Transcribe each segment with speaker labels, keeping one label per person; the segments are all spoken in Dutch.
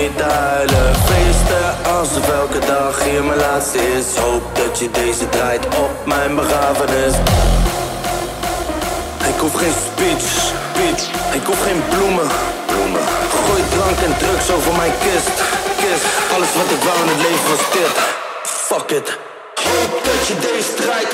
Speaker 1: niet te huilen, feesten alsof elke dag hier mijn laatste is. Hoop dat je deze draait op mijn begrafenis. Ik hoef geen speech, speech. Ik hoef geen bloemen, bloemen. Gooi drank en drugs over mijn kist, kist. Alles wat ik wou in het leven was dit. Fuck it. Hoop dat je deze draait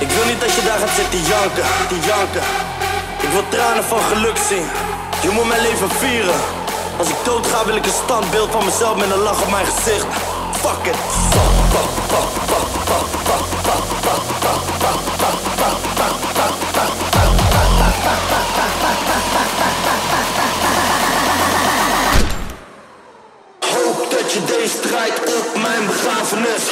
Speaker 1: Ik wil niet dat je daar gaat zitten janken, die janken. Ik wil tranen van geluk zien. Je moet mijn leven vieren. Als ik dood ga wil ik een standbeeld van mezelf met een lach op mijn gezicht. Fuck it. Hoop dat je deze draait op mijn begrafenis.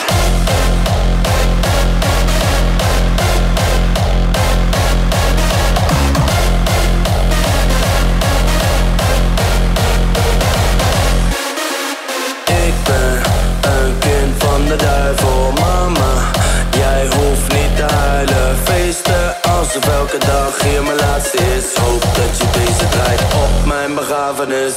Speaker 1: Feesten alsof elke dag hier mijn laatste is. Hoop dat je deze draait op mijn begrafenis.